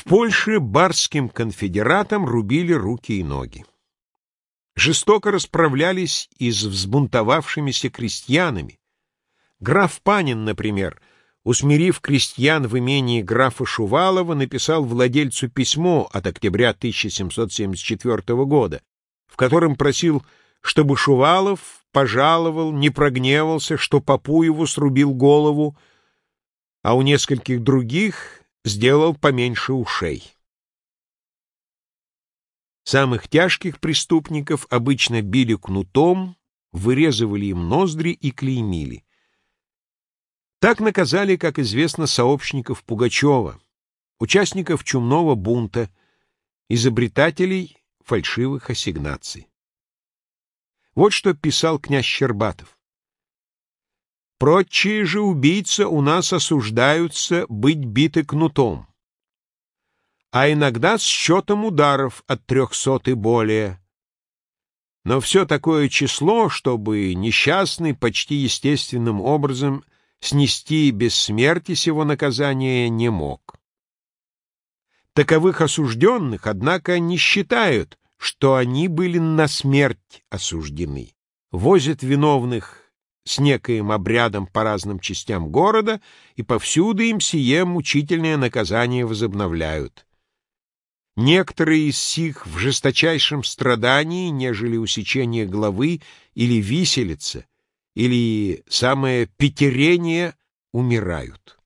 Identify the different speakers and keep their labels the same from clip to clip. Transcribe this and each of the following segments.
Speaker 1: В Польше барским конфедератам рубили руки и ноги. Жестоко расправлялись и с взбунтовавшимися крестьянами. Граф Панин, например, усмирив крестьян в имении графа Шувалова, написал владельцу письмо от октября 1774 года, в котором просил, чтобы Шувалов пожаловал, не прогневался, что его срубил голову, а у нескольких других сделал поменьше ушей. Самых тяжких преступников обычно били кнутом, вырезывали им ноздри и клеймили. Так наказали, как известно, сообщников Пугачева, участников чумного бунта, изобретателей фальшивых ассигнаций. Вот что писал князь Щербатов. «Прочие же убийцы у нас осуждаются быть биты кнутом, а иногда с счетом ударов от трехсот и более. Но все такое число, чтобы несчастный почти естественным образом снести без смерти сего наказания не мог. Таковых осужденных, однако, не считают, что они были на смерть осуждены. Возят виновных с некоим обрядом по разным частям города, и повсюду им сие мучительное наказание возобновляют. Некоторые из сих в жесточайшем страдании, нежели усечение головы или виселица, или самое пятерение, умирают.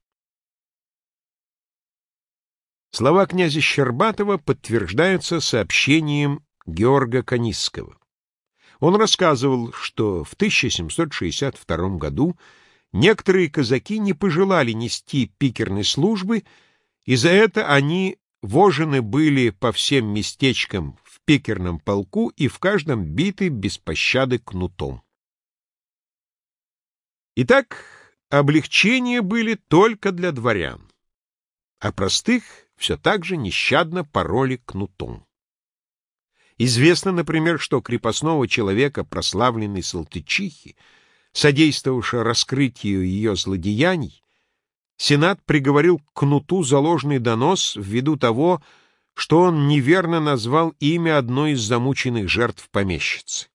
Speaker 1: Слова князя Щербатова подтверждаются сообщением Георга Канисского. Он рассказывал, что в 1762 году некоторые казаки не пожелали нести пикерной службы, и за это они вожены были по всем местечкам в пикерном полку и в каждом биты без пощады кнутом. Итак, облегчения были только для дворян, а простых все так же нещадно пороли кнутом. Известно, например, что крепостного человека, прославленной Салтычихи, содействовавшего раскрытию ее злодеяний, Сенат приговорил к кнуту заложный донос ввиду того, что он неверно назвал имя одной из замученных жертв помещицы.